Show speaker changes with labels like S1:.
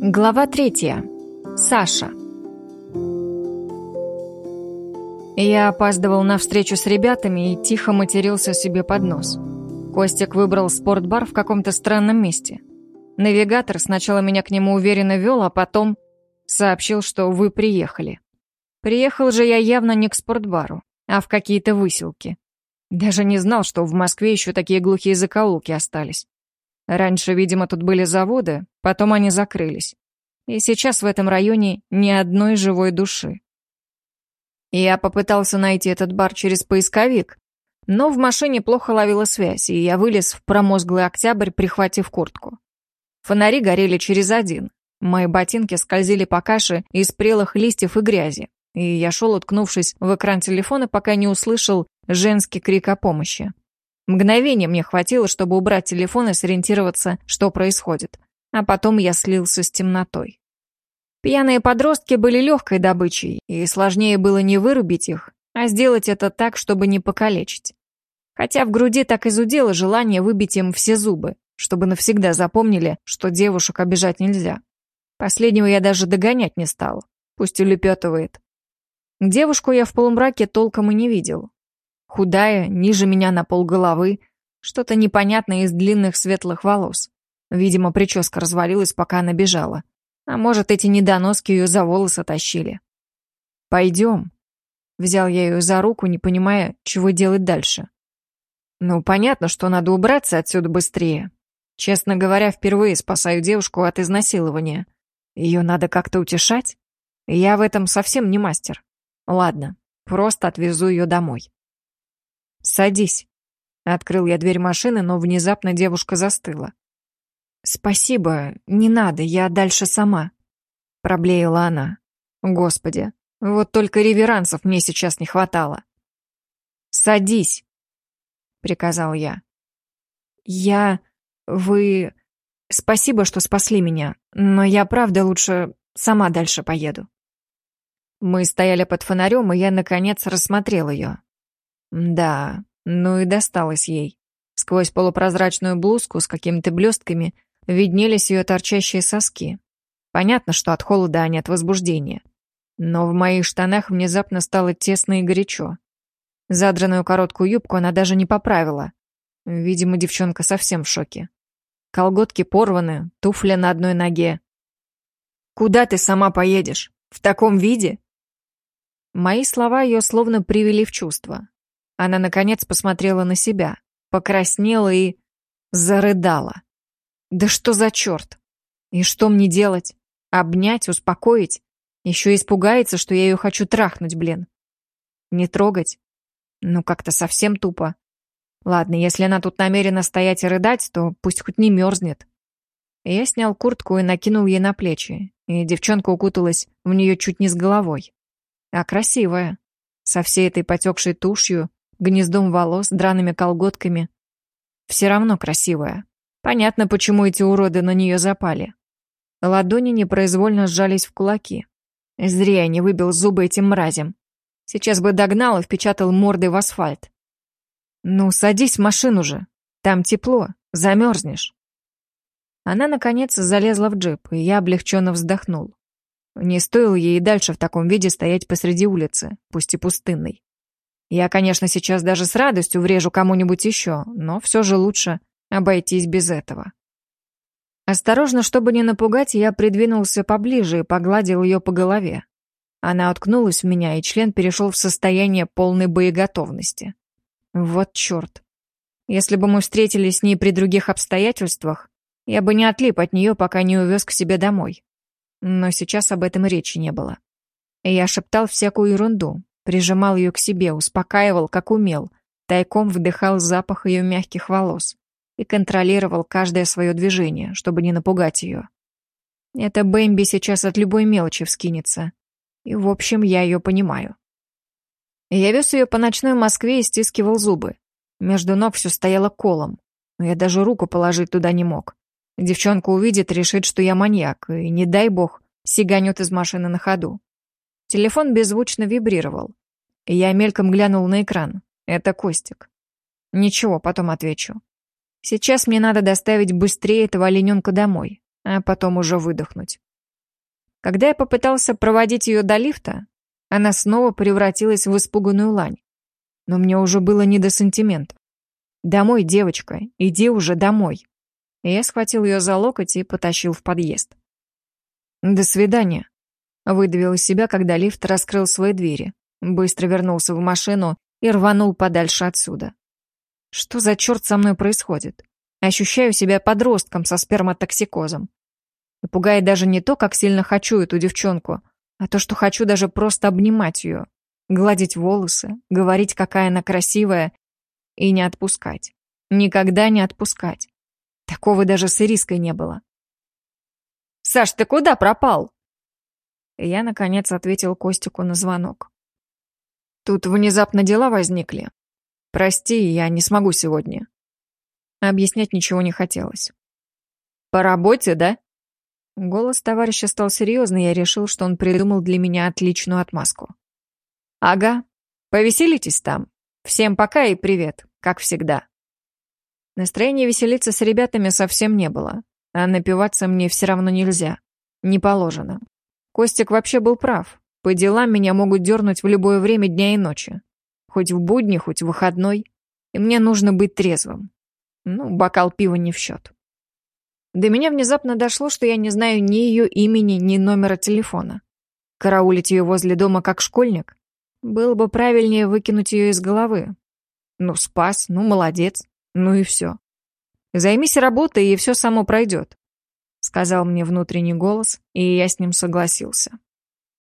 S1: Глава третья. Саша. Я опаздывал на встречу с ребятами и тихо матерился себе под нос. Костик выбрал спортбар в каком-то странном месте. Навигатор сначала меня к нему уверенно вел, а потом сообщил, что вы приехали. Приехал же я явно не к спортбару, а в какие-то выселки. Даже не знал, что в Москве еще такие глухие закоулки остались. Раньше, видимо, тут были заводы, потом они закрылись. И сейчас в этом районе ни одной живой души. Я попытался найти этот бар через поисковик, но в машине плохо ловила связь, и я вылез в промозглый октябрь, прихватив куртку. Фонари горели через один. Мои ботинки скользили по каше из прелых листьев и грязи, и я шел, уткнувшись в экран телефона, пока не услышал женский крик о помощи. Мгновение мне хватило, чтобы убрать телефон и сориентироваться, что происходит. А потом я слился с темнотой. Пьяные подростки были легкой добычей, и сложнее было не вырубить их, а сделать это так, чтобы не покалечить. Хотя в груди так изудело желание выбить им все зубы, чтобы навсегда запомнили, что девушек обижать нельзя. Последнего я даже догонять не стал, пусть улепетывает. Девушку я в полумраке толком и не видел, Худая, ниже меня на полголовы, что-то непонятное из длинных светлых волос. Видимо, прическа развалилась, пока она бежала. А может, эти недоноски ее за волосы тащили. «Пойдем». Взял я ее за руку, не понимая, чего делать дальше. Ну, понятно, что надо убраться отсюда быстрее. Честно говоря, впервые спасаю девушку от изнасилования. Ее надо как-то утешать. Я в этом совсем не мастер. Ладно, просто отвезу ее домой. «Садись». Открыл я дверь машины, но внезапно девушка застыла. «Спасибо, не надо, я дальше сама», — проблеяла она. «Господи, вот только реверансов мне сейчас не хватало». «Садись», — приказал я. «Я... вы... Спасибо, что спасли меня, но я правда лучше сама дальше поеду». Мы стояли под фонарем, и я, наконец, рассмотрел ее. Да, ну и досталось ей. Сквозь полупрозрачную блузку с какими-то блестками виднелись ее торчащие соски. Понятно, что от холода, а не от возбуждения. Но в моих штанах внезапно стало тесно и горячо. Задранную короткую юбку она даже не поправила. Видимо, девчонка совсем в шоке. Колготки порваны, туфля на одной ноге. «Куда ты сама поедешь? В таком виде?» Мои слова ее словно привели в чувство. Она, наконец, посмотрела на себя, покраснела и... зарыдала. Да что за черт? И что мне делать? Обнять, успокоить? Еще испугается, что я ее хочу трахнуть, блин. Не трогать? Ну, как-то совсем тупо. Ладно, если она тут намерена стоять и рыдать, то пусть хоть не мерзнет. Я снял куртку и накинул ей на плечи, и девчонка укуталась в нее чуть не с головой. А красивая, со всей этой потекшей тушью гнездом волос, драными колготками. Все равно красивая. Понятно, почему эти уроды на нее запали. Ладони непроизвольно сжались в кулаки. Зря я не выбил зубы этим мразям. Сейчас бы догнал и впечатал мордой в асфальт. «Ну, садись в машину же. Там тепло, замерзнешь». Она, наконец, залезла в джип, и я облегченно вздохнул. Не стоило ей дальше в таком виде стоять посреди улицы, пусть и пустынной. Я, конечно, сейчас даже с радостью врежу кому-нибудь еще, но все же лучше обойтись без этого. Осторожно, чтобы не напугать, я придвинулся поближе и погладил ее по голове. Она уткнулась в меня, и член перешел в состояние полной боеготовности. Вот черт. Если бы мы встретились с ней при других обстоятельствах, я бы не отлип от нее, пока не увез к себе домой. Но сейчас об этом речи не было. Я шептал всякую ерунду, Прижимал ее к себе, успокаивал, как умел, тайком вдыхал запах ее мягких волос и контролировал каждое свое движение, чтобы не напугать ее. Эта Бэмби сейчас от любой мелочи вскинется. И, в общем, я ее понимаю. Я вез ее по ночной Москве и стискивал зубы. Между ног все стояло колом, но я даже руку положить туда не мог. Девчонка увидит, решит, что я маньяк, и, не дай бог, сиганет из машины на ходу. Телефон беззвучно вибрировал. Я мельком глянул на экран. Это Костик. Ничего, потом отвечу. Сейчас мне надо доставить быстрее этого олененка домой, а потом уже выдохнуть. Когда я попытался проводить ее до лифта, она снова превратилась в испуганную лань. Но мне уже было не до сантиментов. «Домой, девочка, иди уже домой». И я схватил ее за локоть и потащил в подъезд. «До свидания», — выдавил из себя, когда лифт раскрыл свои двери, быстро вернулся в машину и рванул подальше отсюда. Что за черт со мной происходит? Ощущаю себя подростком со сперматоксикозом. И пугает даже не то, как сильно хочу эту девчонку, а то, что хочу даже просто обнимать ее, гладить волосы, говорить, какая она красивая, и не отпускать. Никогда не отпускать. Такого даже с Ириской не было. «Саш, ты куда пропал?» Я, наконец, ответил Костику на звонок. Тут внезапно дела возникли. Прости, я не смогу сегодня. Объяснять ничего не хотелось. По работе, да? Голос товарища стал серьезный, я решил, что он придумал для меня отличную отмазку. Ага, повеселитесь там. Всем пока и привет, как всегда. Настроения веселиться с ребятами совсем не было, а напиваться мне все равно нельзя. Не положено. Костик вообще был прав. По делам меня могут дернуть в любое время дня и ночи. Хоть в будни, хоть в выходной. И мне нужно быть трезвым. Ну, бокал пива не в счет. До меня внезапно дошло, что я не знаю ни ее имени, ни номера телефона. Караулить ее возле дома как школьник? Было бы правильнее выкинуть ее из головы. Ну, спас, ну, молодец. Ну и все. Займись работой, и все само пройдет. Сказал мне внутренний голос, и я с ним согласился.